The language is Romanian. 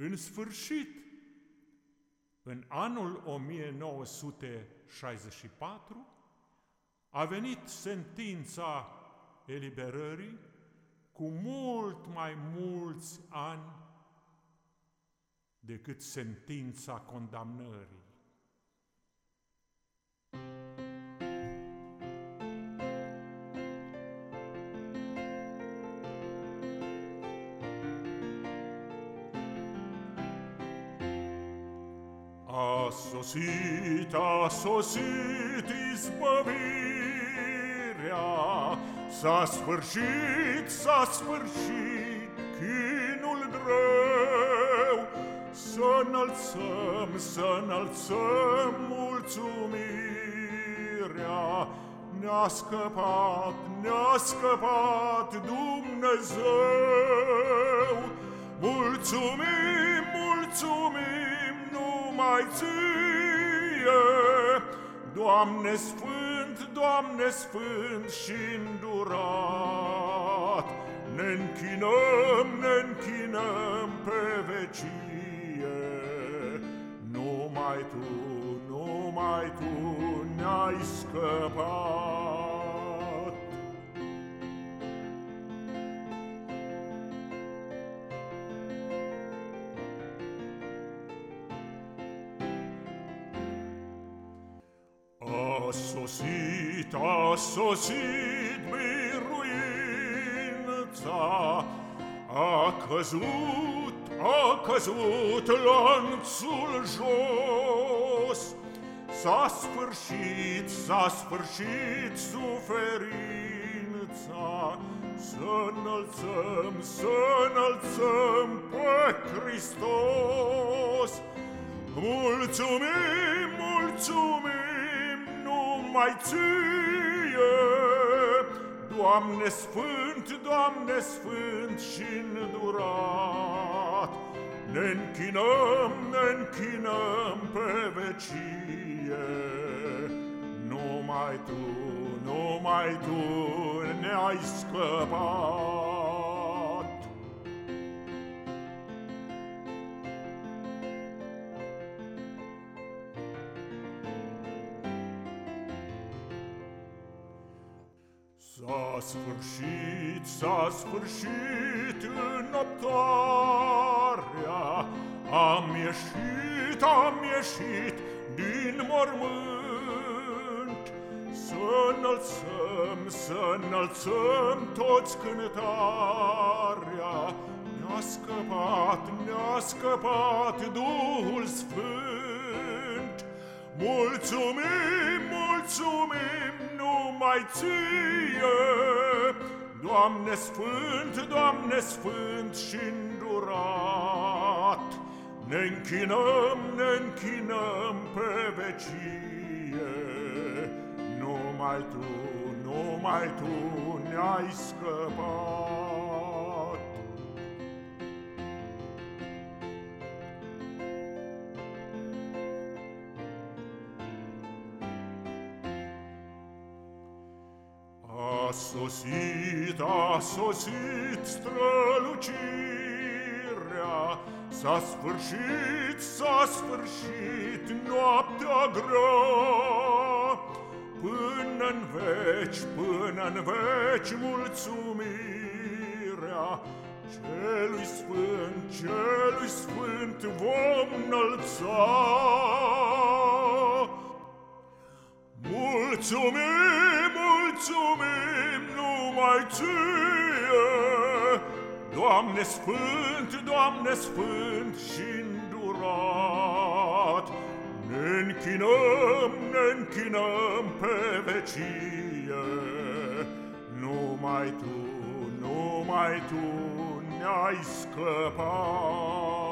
În sfârșit, în anul 1964, a venit sentința eliberării cu mult mai mulți ani decât sentința condamnării. A sosit, a sosit izbăvirea, S-a sfârșit, s-a sfârșit chinul greu, Să înălțăm, să înălțăm mulțumirea, Ne-a scăpat, ne-a scăpat Dumnezeu. Mulțumim, mulțumim, numai ție, Doamne Sfânt, Doamne Sfânt și îndurat, Ne închinăm, ne închinăm pe vecie. Numai Tu, numai Tu ne-ai scăpat. A sosit, a sosit biruința, A căzut, a căzut lanțul jos, S-a sfârșit, s-a sfârșit suferința, Să înălțăm, să înălțăm pe Hristos. Mulțumim, mulțumim, numai ție, Doamne Sfânt, Doamne Sfânt și îndurat, Ne închinăm, ne închinăm pe vecie. Numai Tu, numai Tu ne-ai scăpat. S-a sfârșit, s-a sfârșit înăptarea, Am ieșit, am ieșit din mormânt, Să înălțăm, să înălțăm toți cântarea, Ne-a scăpat, ne-a scăpat Duhul Sfânt. Mulțumim, mulțumim, numai ție, Doamne Sfânt, Doamne Sfânt și îndurat, Ne închinăm, ne închinăm pe vecie. Numai Tu, numai Tu ne-ai scăpat. A sosit, a sosit strălucirea, S-a sfârșit, s-a sfârșit noaptea grea, Până-n veci, până-n veci mulțumirea, Celui Sfânt, Celui Sfânt vom înălța. Mulțumim, mulțumim numai ție, Doamne Sfânt, Doamne Sfânt și îndurat. Ne închinăm, ne închinăm pe vecie, Numai Tu, numai Tu ne-ai scăpat.